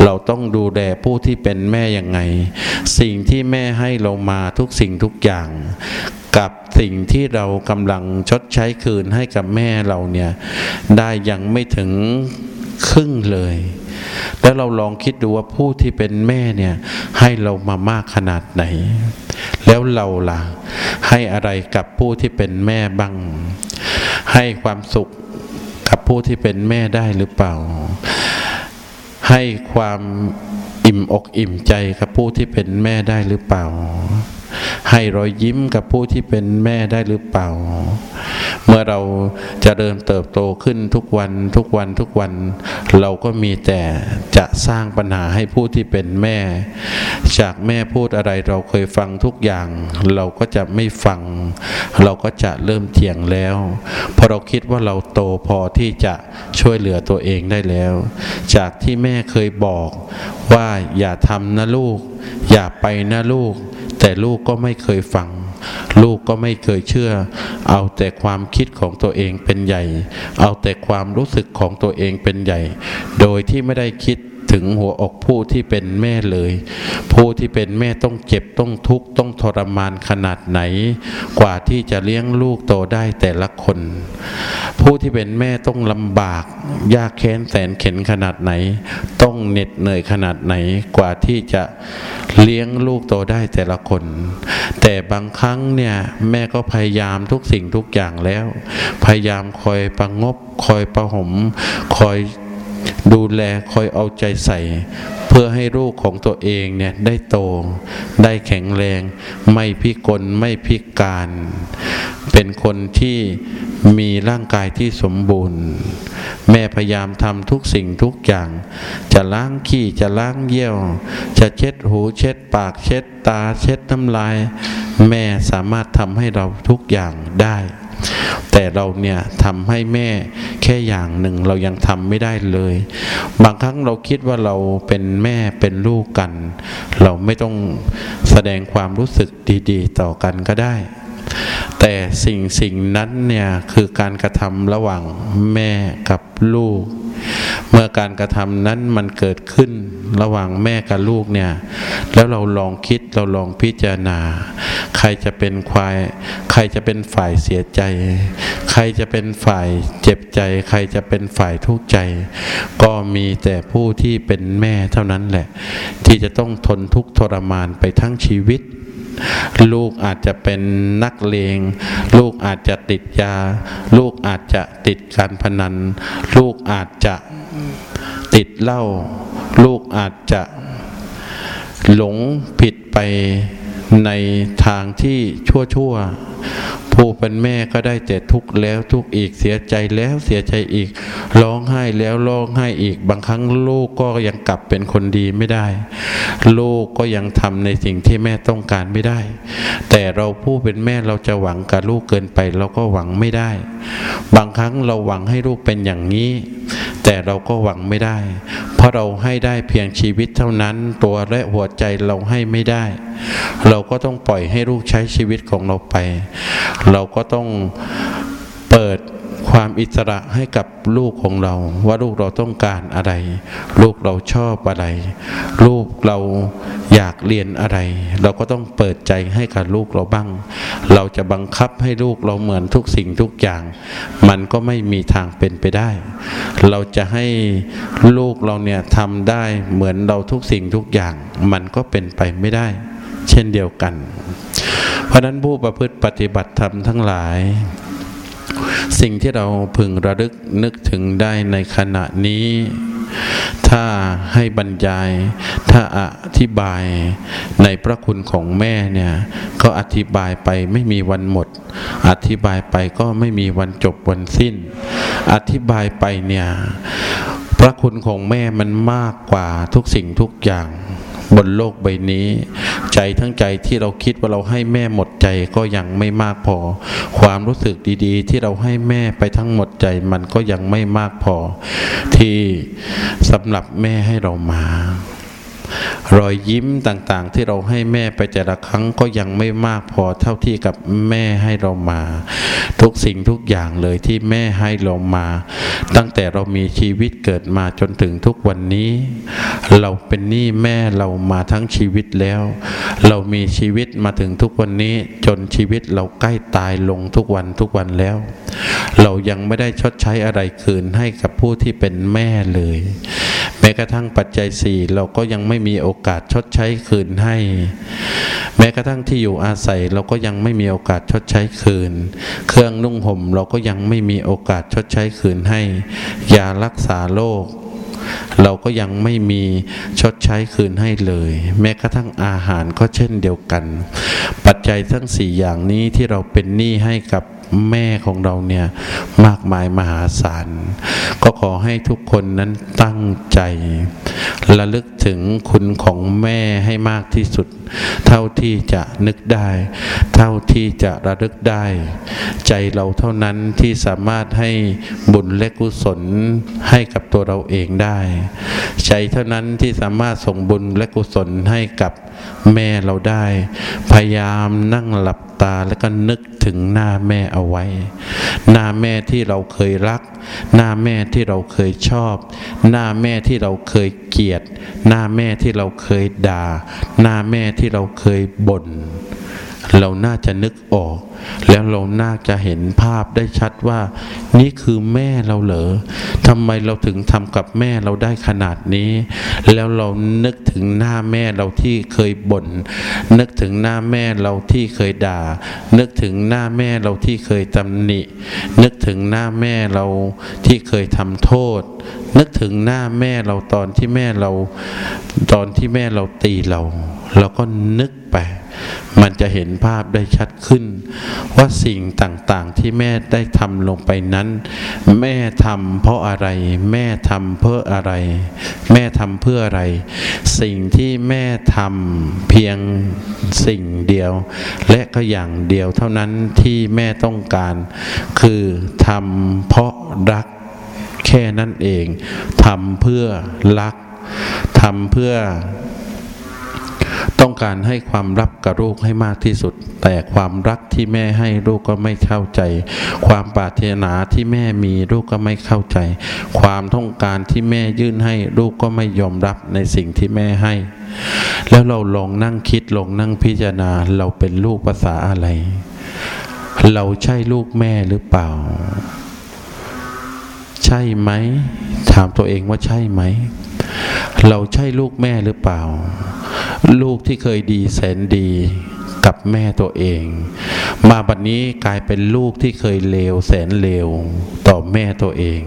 เราต้องดูแลผู้ที่เป็นแม่ยังไง สิ่งที่แม่ให้เรามาทุกสิ่งทุกอย่างกับสิ่งที่เรากำลังชดใช้คืนให้กับแม่เราเนี่ย ได้ยังไม่ถึง ครึ่งเลย แล้วเราลองคิดดูว่าผู้ที่เป็นแม่เนี่ย ให้เรามามากขนาดไหน แล้วเราล่ะ ให้อะไรกับผู้ที่เป็นแม่บ้าง ให้ความสุขกับผู้ที่เป็นแม่ได้หรือเปล่า ให้ความอิ่มอกอิ่มใจกับผู้ที่เป็นแม่ได้หรือเปล่า ให้รอยยิ้มกับผู้ที่เป็นแม่ได้หรือเปล่า เมื่อเราจะเดินเติบโตขึ้นทุกวันทุกวันทุกวัน เราก็มีแต่จะสร้างปัญหาให้ผู้ที่เป็นแม่ จากแม่พูดอะไรเราเคยฟังทุกอย่าง เราก็จะไม่ฟัง เราก็จะเริ่มเถียงแล้วเพราะเราคิดว่าเราโตพอที่จะช่วยเหลือตัวเองได้แล้ว จากที่แม่เคยบอกว่าอย่าทำนะลูก อย่าไปนะลูก แต่ลูกก็ไม่เคยฟัง ลูกก็ไม่เคยเชื่อ เอาแต่ความคิดของตัวเองเป็นใหญ่ เอาแต่ความรู้สึกของตัวเองเป็นใหญ่ โดยที่ไม่ได้คิด ถึงหัวอกผู้ที่เป็นแม่เลย ผู้ที่เป็นแม่ต้องเจ็บต้องทุกข์ต้องทรมานขนาดไหน กว่าที่จะเลี้ยงลูกโตได้แต่ละคน ผู้ที่เป็นแม่ต้องลำบาก ยากแค้นแสนเข็นขนาดไหน ต้องเหน็ดเหนื่อยขนาดไหนกว่าที่จะเลี้ยงลูกโตได้แต่ละคน แต่บางครั้งเนี่ยแม่ก็พยายามทุกสิ่งทุกอย่างแล้ว พยายามคอยประงบ คอยประหม คอย ดูแลคอยเอาใจใส่ เพื่อให้ลูกของตัวเองเนี่ยได้โต ได้แข็งแรง ไม่พิกลไม่พิการ เป็นคนที่มีร่างกายที่สมบูรณ์ แม่พยายามทำทุกสิ่งทุกอย่าง จะล้างขี้จะล้างเยี่ยว จะเช็ดหูเช็ดปากเช็ดตาเช็ดน้ำลาย แม่สามารถทำให้เราทุกอย่างได้ แต่เราเนี่ยทำให้แม่แค่อย่างหนึ่งเรายังทำไม่ได้เลย บางครั้งเราคิดว่าเราเป็นแม่เป็นลูกกัน เราไม่ต้องแสดงความรู้สึกดีๆ ต่อกันก็ได้ แต่สิ่งสิ่งนั้นเนี่ยคือการกระทำระหว่างแม่กับลูก เมื่อการกระทำนั้นมันเกิดขึ้นระหว่างแม่กับลูกเนี่ย แล้วเราลองคิดเราลองพิจารณา ใครจะเป็นควาย ใครจะเป็นฝ่ายเสียใจ ใครจะเป็นฝ่ายเจ็บใจ ใครจะเป็นฝ่ายทุกข์ใจ ก็มีแต่ผู้ที่เป็นแม่เท่านั้นแหละ ที่จะต้องทนทุกข์ทรมานไปทั้งชีวิต ลูกอาจจะเป็นนักเลง ลูกอาจจะติดยา ลูกอาจจะติดการพนัน ลูกอาจจะติดเหล้า ลูกอาจจะหลงผิดไป ในทางที่ชั่วๆผู้เป็นแม่ก็ได้แต่ทุกข์แล้วทุกข์อีกเสียใจแล้วเสียใจอีก ร้องไห้แล้วร้องไห้อีก บางครั้งลูกก็ยังกลับเป็นคนดีไม่ได้ ลูกก็ยังทำในสิ่งที่แม่ต้องการไม่ได้ แต่เราผู้เป็นแม่เราจะหวังกับลูกเกินไป เราก็หวังไม่ได้ บางครั้งเราหวังให้ลูกเป็นอย่างนี้ แต่เราก็หวังไม่ได้ เพราะเราให้ได้เพียงชีวิตเท่านั้น ตัวและหัวใจเราให้ไม่ได้ เราก็ต้องปล่อยให้ลูกใช้ชีวิตของเราไป เราก็ต้องเปิดความอิสระให้กับลูกของเรา ว่าลูกเราต้องการอะไร ลูกเราชอบอะไร ลูกเราอยากเรียนอะไร เราก็ต้องเปิดใจให้กับลูกเราบ้าง เราจะบังคับให้ลูกเราเหมือนทุกสิ่งทุกอย่าง มันก็ไม่มีทางเป็นไปได้ เราจะให้ลูกเราเนี่ยทำได้เหมือนเราทุกสิ่งทุกอย่าง มันก็เป็นไปไม่ได้ เช่นเดียวกัน เพราะนั้นผู้ประพฤติปฏิบัติธรรมทั้งหลาย สิ่งที่เราพึงระลึกนึกถึงได้ในขณะนี้ ถ้าให้บรรยาย ถ้าอธิบายในพระคุณของแม่เนี่ย ก็อธิบายไปไม่มีวันหมด อธิบายไปก็ไม่มีวันจบวันสิ้น อธิบายไปเนี่ย พระคุณของแม่มันมากกว่าทุกสิ่งทุกอย่าง บนโลกใบนี้ ใจทั้งใจที่เราคิดว่าเราให้แม่หมดใจก็ยังไม่มากพอ ความรู้สึกดีๆ ที่เราให้แม่ไปทั้งหมดใจมันก็ยังไม่มากพอ ที่สำหรับแม่ให้เรามา รอยยิ้มต่างๆ ที่เราให้แม่ไปแต่ละครั้งก็ยังไม่มากพอเท่าที่กับแม่ให้เรามา ทุกสิ่งทุกอย่างเลยที่แม่ให้เรามา ตั้งแต่เรามีชีวิตเกิดมาจนถึงทุกวันนี้ เราเป็นหนี้แม่เรามาทั้งชีวิตแล้ว เรามีชีวิตมาถึงทุกวันนี้จนชีวิตเราใกล้ตายลงทุกวันทุกวันแล้ว เรายังไม่ได้ชดใช้อะไรคืนให้กับผู้ที่เป็นแม่เลย แม้กระทั่งปัจจัยสี่เราก็ยังไม่มีโอกอกาสชดใช้คืนให้ แม้กระทั่งที่อยู่อาศัยเราก็ยังไม่มีโอกาสชดใช้คืน เครื่องนุ่งห่มเราก็ยังไม่มีโอกาสชดใช้คืนให้ ยารักษาโรคเราก็ยังไม่มีชดใช้คืนให้เลย แม้กระทั่งอาหารก็เช่นเดียวกัน ปัจจัยทั้งสี่อย่างนี้ที่เราเป็นหนี้ให้กับ แม่ของเราเนี่ยมากมายมหาศาล ก็ขอให้ทุกคนนั้นตั้งใจระลึกถึงคุณของแม่ให้มากที่สุด เท่าที่จะนึกได้ เท่าที่จะระลึกได้ ใจเราเท่านั้นที่สามารถให้บุญและกุศลให้กับตัวเราเองได้ ใจเท่านั้นที่สามารถส่งบุญและกุศลให้กับ แม่เราได้ พยายามนั่งหลับตาแล้วก็นึกถึงหน้าแม่เอาไว้ หน้าแม่ที่เราเคยรัก หน้าแม่ที่เราเคยชอบ หน้าแม่ที่เราเคยเกลียด หน้าแม่ที่เราเคยด่า หน้าแม่ที่เราเคยบ่น เราน่าจะนึกออก แล้วเราน่าจะเห็นภาพได้ชัดว่า นี่คือแม่เราเหรอทำไมเราถึงทำกับแม่เราได้ขนาดนี้ แล้วเรานึกถึงหน้าแม่เราที่เคยบน่นนึกถึงหน้าแม่เราที่เคยด่า นึกถึงหน้าแม่เราที่เคยตำหนิ นึกถึงหน้าแม่เราที่เคยทำโทษ นึกถึงหน้าแม่เราตอนที่แม่เรา ตอนที่แม่เราตีเรา เราก็นึกไป มันจะเห็นภาพได้ชัดขึ้น ว่าสิ่งต่างๆที่แม่ได้ทำลงไปนั้น แม่ทำเพราะอะไร แม่ทำเพื่ออะไร แม่ทำเพื่ออะไร สิ่งที่แม่ทำเพียงสิ่งเดียว และก็อย่างเดียวเท่านั้นที่แม่ต้องการ คือทำเพราะรักแค่นั้นเองทำเพื่อรักทำเพื่อ ต้องการให้ความรักกับลูกให้มากที่สุด แต่ความรักที่แม่ให้ลูกก็ไม่เข้าใจ ความปรารถนาที่แม่มีลูกก็ไม่เข้าใจ ความต้องการที่แม่ยื่นให้ลูกก็ไม่ยอมรับในสิ่งที่แม่ให้ แล้วเราลองนั่งคิดลองนั่งพิจารณาเราเป็นลูกภาษาอะไร เราใช่ลูกแม่หรือเปล่า ใช่ไหม ถามตัวเองว่าใช่ไหม เราใช่ลูกแม่หรือเปล่า ลูกที่เคยดีแสนดีกับแม่ตัวเอง มาบัดนนี้กลายเป็นลูกที่เคยเลวแสนเลวต่อแม่ตัวเอง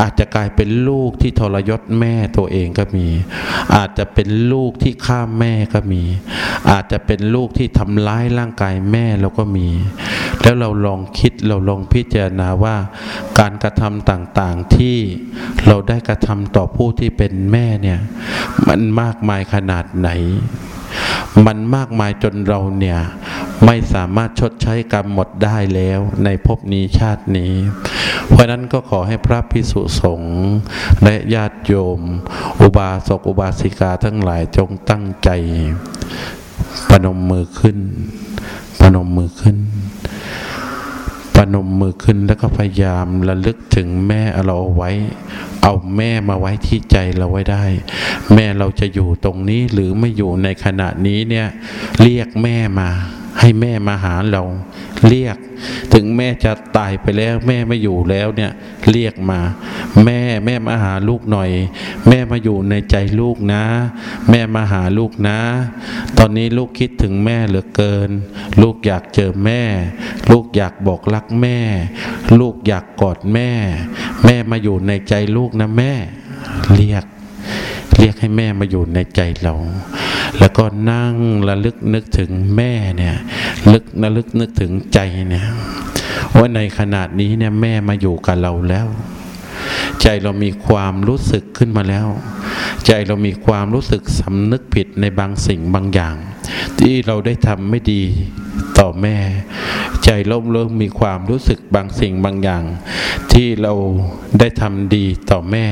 อาจจะกลายเป็นลูกที่ทรยศแม่ตัวเองก็มี อาจจะเป็นลูกที่ฆ่าแม่ก็มี อาจจะเป็นลูกที่ทำร้ายร่างกายแม่เราก็มี แล้วเราลองคิดเราลองพิจารณาว่า การกระทำต่างๆที่เราได้กระทำต่อผู้ที่เป็นแม่เนี่ย มันมากมายขนาดไหน มันมากมายจนเราเนี่ยไม่สามารถชดใช้กรรมหมดได้แล้วในภพนี้ชาตินี้ เพราะนั้นก็ขอให้พระพิสุสงฆ์และญาติโยม อุบาสกอุบาสิกาทั้งหลายจงตั้งใจปนมมือขึ้นปนมมือขึ้น ปนมมือขึ้นแล้วก็พยายามระลึกถึงแม่เราไว้ เอาแม่มาไว้ที่ใจเราไว้ได้ แม่เราจะอยู่ตรงนี้หรือไม่อยู่ในขณะนี้เนี่ยเรียกแม่มา ให้แม่มาหาเราเรียก ถึงแม่จะตายไปแล้ว แม่ไม่อยู่แล้วเนี่ยเรียกมา แม่แม่มาหาลูกหน่อย แม่มาอยู่ในใจลูกนะ แม่มาหาลูกนะ ตอนนี้ลูกคิดถึงแม่เหลือเกิน ลูกอยากเจอแม่ ลูกอยากบอกรักแม่ ลูกอยากกอดแม่ แม่มาอยู่ในใจลูกนะแม่ เรียก เรียกให้แม่มาอยู่ในใจเรา แล้วก็นั่งระลึกนึกถึงแม่เนี่ยลึกระลึกนึกถึงใจเนี่ยว่าในขนาดนี้เนี่ยแม่มาอยู่กับเราแล้ว ใจเรามีความรู้สึกขึ้นมาแล้ว ใจเรามีความรู้สึกสำนึกผิดในบางสิ่งบางอย่าง ที่เราได้ทำไม่ดีต่อแม่ ใจเราเริ่มมีความรู้สึกบางสิ่งบางอย่าง ที่เราได้ทำดีต่อแม่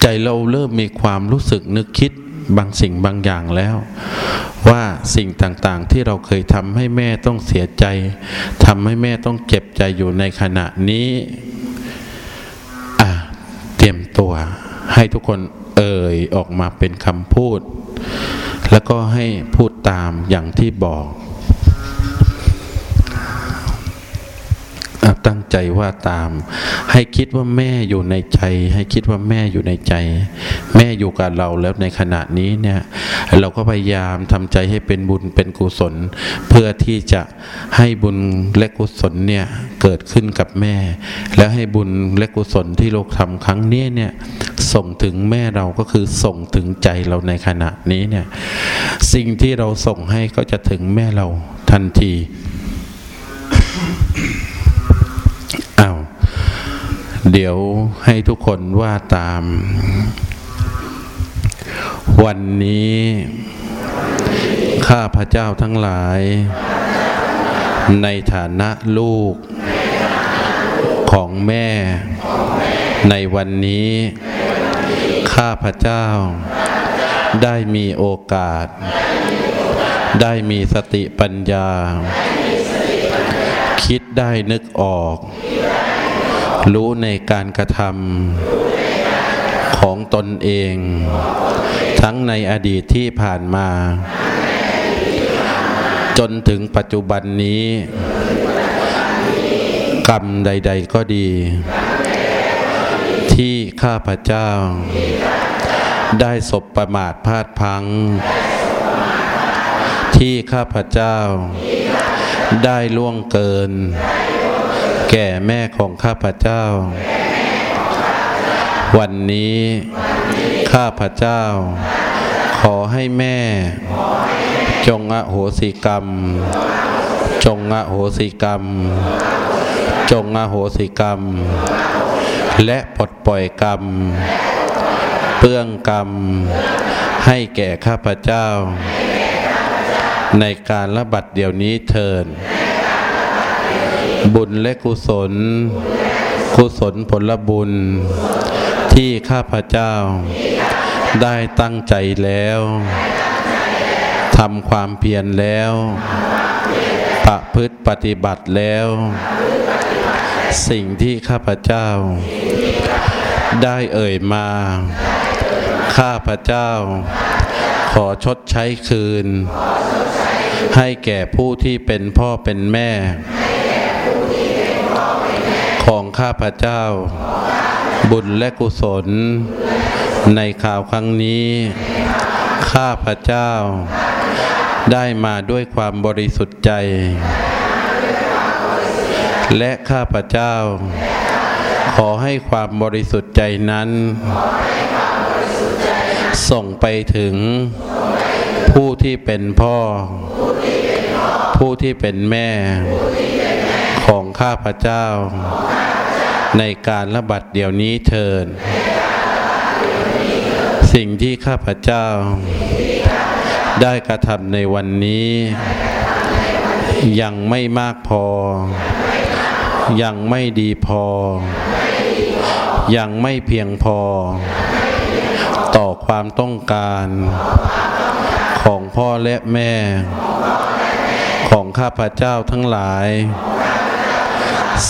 ใจเราเริ่มมีความรู้สึกนึกคิด บางสิ่งบางอย่างแล้ว ว่าสิ่งต่างๆที่เราเคยทำให้แม่ต้องเสียใจทำให้แม่ต้องเจ็บใจอยู่ในขณะนี้อะเตรียมตัว ให้ทุกคนเอ่ยออกมาเป็นคำพูด แล้วก็ให้พูดตามอย่างที่บอก ตั้งใจว่าตาม ให้คิดว่าแม่อยู่ในใจ ให้คิดว่าแม่อยู่ในใจ แม่อยู่กับเราแล้วในขณะนี้เนี่ยเราก็พยายามทำใจให้เป็นบุญเป็นกุศล เพื่อที่จะให้บุญและกุศลเนี่ยเกิดขึ้นกับแม่ แล้วให้บุญและกุศลที่เราทำครั้งนี้เนี่ยส่งถึงแม่เราก็คือส่งถึงใจเราในขณะนี้เนี่ยสิ่งที่เราส่งให้ก็จะถึงแม่เราทันที เดี๋ยวให้ทุกคนว่าตาม วันนี้ ข้าพระเจ้าทั้งหลาย ในฐานะลูก ของแม่ ในวันนี้ ข้าพระเจ้า ได้มีโอกาส ได้มีสติปัญญา คิดได้นึกออก รู้ในการกระทำของตนเอง ทั้งในอดีตที่ผ่านมา จนถึงปัจจุบันนี้ กรรมใด ๆ ก็ดี ที่ข้าพเจ้า ได้สบประมาทพลาดพัง ที่ข้าพเจ้า ได้ล่วงเกิน แก่แม่ของข้าพเจ้า วันนี้ข้าพเจ้า ขอให้แม่ จงอโหสิกรรม จงอโหสิกรรม จงอโหสิกรรม และปลดปล่อยกรรม เปื้องกรรม ให้แก่ข้าพเจ้า ในการระบัดเดี๋ยวนี้เทิน บุญและกุศล กุศลผลบุญ ที่ข้าพเจ้า ได้ตั้งใจแล้วทำความเพียรแล้ว ประพฤติปฏิบัติแล้ว สิ่งที่ข้าพเจ้า ได้เอ่ยมา ข้าพเจ้า ขอชดใช้คืน ให้แก่ผู้ที่เป็นพ่อเป็นแม่ ของข้าพเจ้า บุญและกุศล ในข่าวครั้งนี้ ข้าพเจ้า ได้มาด้วยความบริสุทธิ์ใจ และข้าพเจ้า ขอให้ความบริสุทธิ์ใจนั้น ส่งไปถึง ผู้ที่เป็นพ่อ ผู้ที่เป็นแม่ ของข้าพเจ้า ในการระบัดเดี๋ยวนี้เทินสิ่งที่ข้าพเจ้า ได้กระทำในวันนี้ ยังไม่มากพอ ยังไม่ดีพอ ยังไม่เพียงพอ ต่อความต้องการ ของพ่อและแม่ ของข้าพเจ้าทั้งหลาย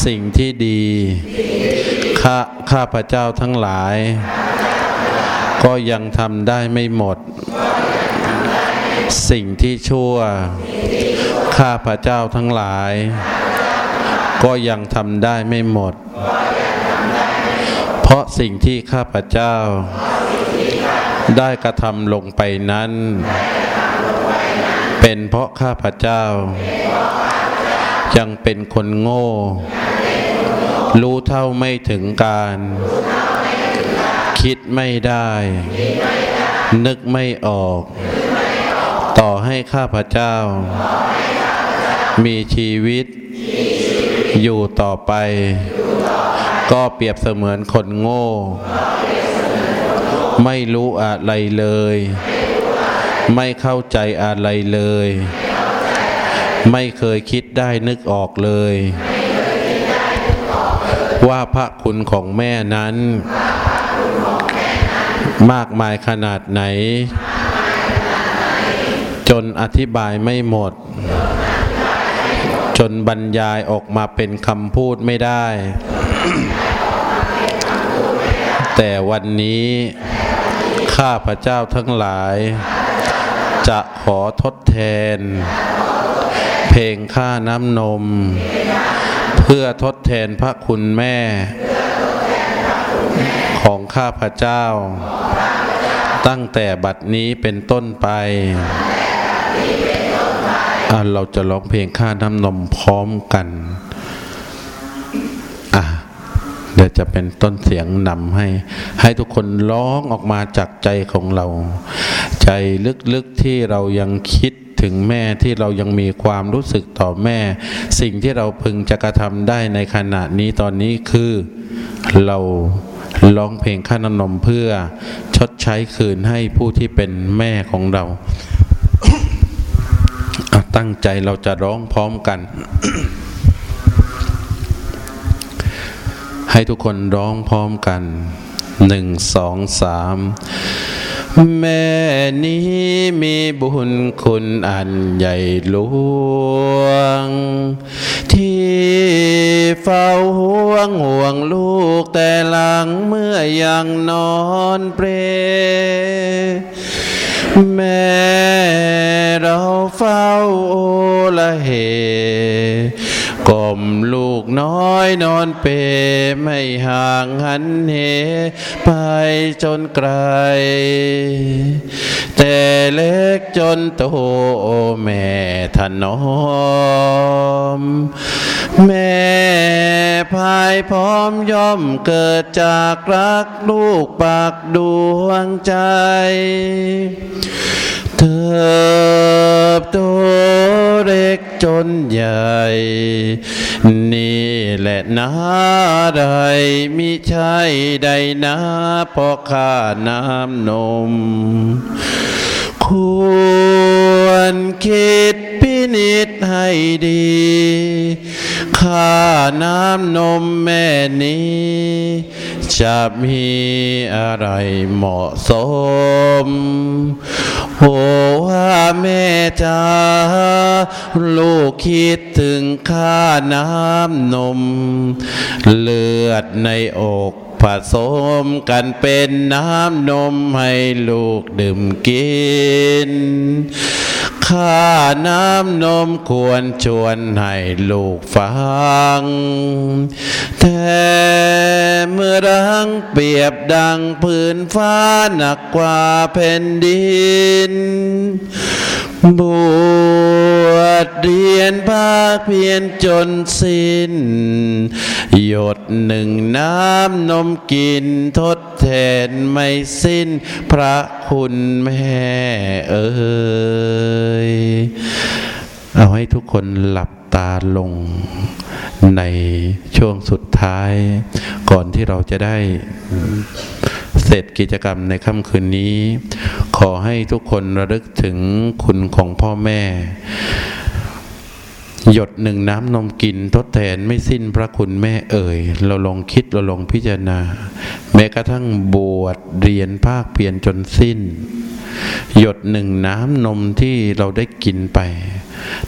สิ่งที่ดี ข้าข้าพเจ้าทั้งหลาย ก็ยังทำได้ไม่หมด สิ่งที่ชั่ว ข้าพเจ้าทั้งหลาย ก็ยังทำได้ไม่หมด เพราะสิ่งที่ข้าพเจ้า ได้กระทำลงไปนั้น เป็นเพราะข้าพเจ้า ยังเป็นคนโง่ รู้เท่าไม่ถึงการ คิดไม่ได้ นึกไม่ออก ต่อให้ข้าพเจ้า มีชีวิต อยู่ต่อไป ก็เปรียบเสมือนคนโง่ ไม่รู้อะไรเลย ไม่เข้าใจอะไรเลย ไม่เคยคิดได้นึกออกเลย ว่าพระคุณของแม่นั้น มากมายขนาดไหน จนอธิบายไม่หมด จนบรรยายออกมาเป็นคำพูดไม่ได้ แต่วันนี้ข้าพระเจ้าทั้งหลาย จะขอทดแทน เพลงค่าน้ำนม เพื่อทดแทนพระคุณแม่ ของข้าพระเจ้า ตั้งแต่บัดนี้เป็นต้นไปอะเราจะร้องเพลงค่าน้ำนมพร้อมกันอะเดี๋ยวจะเป็นต้นเสียงนำให้ ให้ทุกคนร้องออกมาจากใจของเรา ใจลึกๆที่เรายังคิด ถึงแม่ที่เรายังมีความรู้สึกต่อแม่ สิ่งที่เราพึงจะกระทำได้ในขณะนี้ตอนนี้คือเราร้องเพลงค่านำนมเพื่อชดใช้คืนให้ผู้ที่เป็นแม่ของเรา ตั้งใจเราจะร้องพร้อมกัน ให้ทุกคนร้องพร้อมกันหนึ่งสองสาม แม่นี้มีบุญคุณอันใหญ่หลวง ที่เฝ้าห่วงห่วงลูกแต่หลังเมื่อยังนอนเปร แม่เราเฝ้าโอละเห กลมลูกน้อยนอนเปไม่ห่างหันเห ไปจนไกล แต่เล็กจนโตแม่ถนอม แม่พายพร้อมย่อมเกิดจากรักลูกปากดวงใจ เติบโตเล็กจนใหญ่ นี่แหละนาใดมิใช่ใดนาพอข้าน้ำนม ควรคิดพินิษให้ดีข้าน้ำนมแม่นี้ จะมีอะไรเหมาะสม โอ้ว่าแม่จ้าลูกคิดถึงข้าน้ำนม เลือดในอกผสมกันเป็นน้ำนมให้ลูกดื่มกิน ข้าน้ำนมควรชวนให้ลูกฟังแต่เมื่อรังเปรียบดังพื้นฟ้าหนักกว่าแผ่นดิน บวชเรียนภาคเพียนจนสิ้น หยดหนึ่งน้ำนมกินทดแทนไม่สิ้นพระคุณแม่เอ่ยเอาให้ทุกคนหลับตาลงในช่วงสุดท้าย ก่อนที่เราจะได้ เสร็จกิจกรรมในค่ำคืนนี้ ขอให้ทุกคนระลึกถึงคุณของพ่อแม่ หยดหนึ่งน้ำนมกินทดแทนไม่สิ้นพระคุณแม่เอ่ย เราลองคิดเราลองพิจารณา แม้กระทั่งบวชเรียนภาคเพียรจนสิ้น หยดหนึ่งน้ำนมที่เราได้กินไป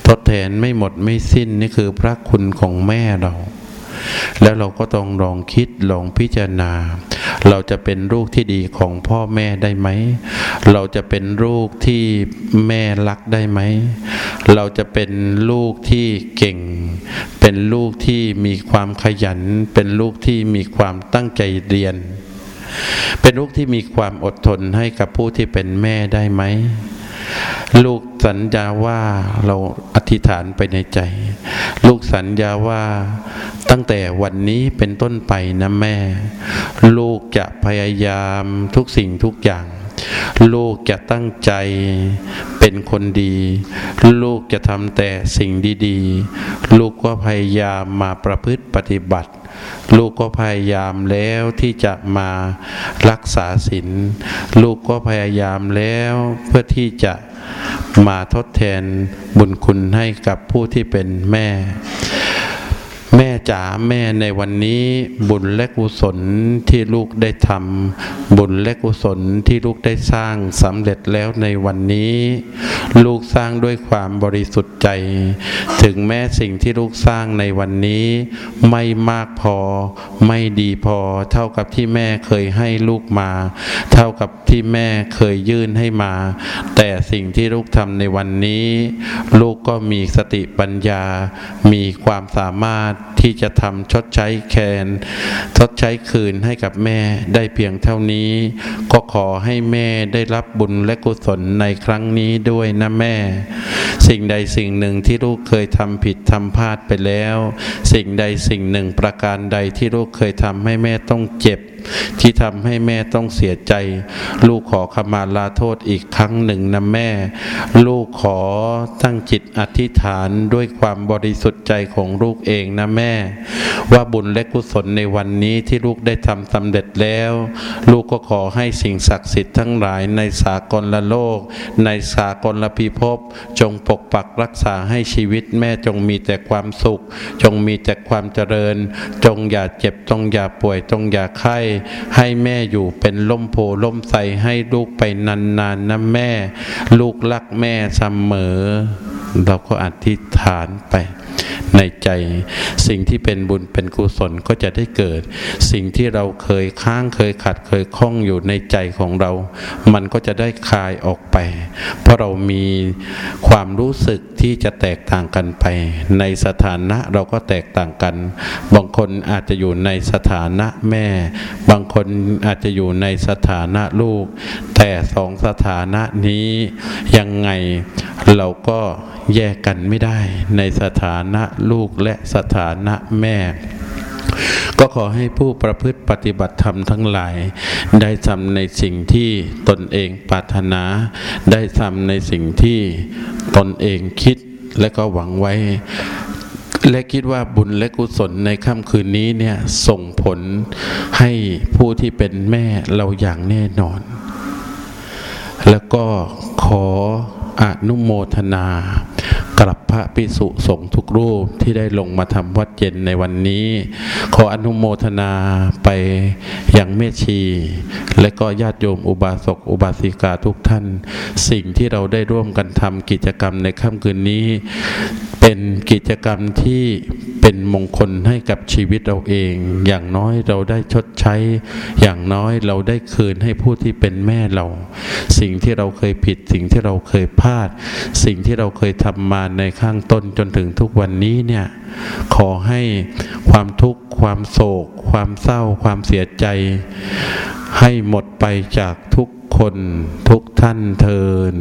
ทดแทนไม่หมดไม่สิ้นนี่คือพระคุณของแม่เราแล้วเราก็ต้องลองคิดลองพิจารณา เราจะเป็นลูกที่ดีของพ่อแม่ได้ไหม เราจะเป็นลูกที่แม่รักได้ไหม เราจะเป็นลูกที่เก่ง เป็นลูกที่มีความขยัน เป็นลูกที่มีความตั้งใจเรียน เป็นลูกที่มีความอดทนให้กับผู้ที่เป็นแม่ได้ไหม ลูกสัญญาว่าเราอธิษฐานไปในใจ ลูกสัญญาว่าตั้งแต่วันนี้เป็นต้นไปนะแม่ ลูกจะพยายามทุกสิ่งทุกอย่าง ลูกจะตั้งใจเป็นคนดี ลูกจะทำแต่สิ่งดี ๆ ลูกก็พยายามมาประพฤติปฏิบัติ ลูกก็พยายามแล้วที่จะมารักษาศีลลูกก็พยายามแล้วเพื่อที่จะมาทดแทนบุญคุณให้กับผู้ที่เป็นแม่ แม่จ๋าแม่ในวันนี้บุญและกุศลที่ลูกได้ทำบุญและกุศลที่ลูกได้สร้างสำเร็จแล้วในวันนี้ ลูกสร้างด้วยความบริสุทธิ์ใจ ถึงแม้สิ่งที่ลูกสร้างในวันนี้ ไม่มากพอไม่ดีพอ เท่ากับที่แม่เคยให้ลูกมา เท่ากับที่แม่เคยยื่นให้มา แต่สิ่งที่ลูกทำในวันนี้ ลูกก็มีสติปัญญา มีความสามารถที่ที่จะทำชดใช้แคนชดใช้คืนให้กับแม่ได้เพียงเท่านี้ ก็ขอให้แม่ได้รับบุญและกุศลในครั้งนี้ด้วยนะแม่ สิ่งใดสิ่งหนึ่งที่ลูกเคยทำผิดทำพลาดไปแล้ว สิ่งใดสิ่งหนึ่งประการใดที่ลูกเคยทำให้แม่ต้องเจ็บ ที่ทำให้แม่ต้องเสียใจ ลูกขอขมาลาโทษอีกครั้งหนึ่งนะแม่ ลูกขอตั้งจิตอธิษฐานด้วยความบริสุทธิ์ใจของลูกเองนะแม่ ว่าบุญและกุศลในวันนี้ที่ลูกได้ทำสำเร็จแล้ว ลูกก็ขอให้สิ่งศักดิ์สิทธิ์ทั้งหลายในสากลละโลก ในสากลละพิภพจงปกปักรักษาให้ชีวิตแม่จงมีแต่ความสุข จงมีแต่ความเจริญ จงอย่าเจ็บจงอย่าป่วยจงอย่าไข้ให้แม่อยู่เป็นล่มโพล่มใสให้ลูกไปนานๆนะแม่ ลูกรักแม่เสมอ เราก็อธิษฐานไป ในใจ สิ่งที่เป็นบุญเป็นกุศลก็จะได้เกิด สิ่งที่เราเคยค้างเคยขัดเคยคล้องอยู่ในใจของเรา มันก็จะได้คลายออกไป เพราะเรามีความรู้สึกที่จะแตกต่างกันไป ในสถานะเราก็แตกต่างกัน บางคนอาจจะอยู่ในสถานะแม่ บางคนอาจจะอยู่ในสถานะลูก แต่สองสถานะนี้ยังไงเราก็แยกกันไม่ได้ในสถานะลูกและสถานะแม่ ก็ขอให้ผู้ประพฤติปฏิบัติธรรมทั้งหลาย ได้ทำในสิ่งที่ตนเองปรารถนา ได้ทำในสิ่งที่ตนเองคิดและก็หวังไว้และคิดว่าบุญและกุศลในค่ำคืนนี้เนี่ยส่งผลให้ผู้ที่เป็นแม่เราอย่างแน่นอน แล้วก็ขออนุโมทนา กับพระปิสุสงฆ์ทุกรูปที่ได้ลงมาทำวัดเย็นในวันนี้ ขออนุโมทนาไปยังเมชี และก็ญาติโยมอุบาสกอุบาสิกาทุกท่าน สิ่งที่เราได้ร่วมกันทำกิจกรรมในค่ำคืนนี้ เป็นกิจกรรมที่เป็นมงคลให้กับชีวิตเราเอง อย่างน้อยเราได้ชดใช้ อย่างน้อยเราได้คืนให้ผู้ที่เป็นแม่เรา สิ่งที่เราเคยผิด สิ่งที่เราเคยพลาด สิ่งที่เราเคยทำมาในข้างต้นจนถึงทุกวันนี้เนี่ยขอให้ความทุกข์ความโศก ความเศร้า ความเสียใจ ให้หมดไปจากทุกคนทุกท่านเทิน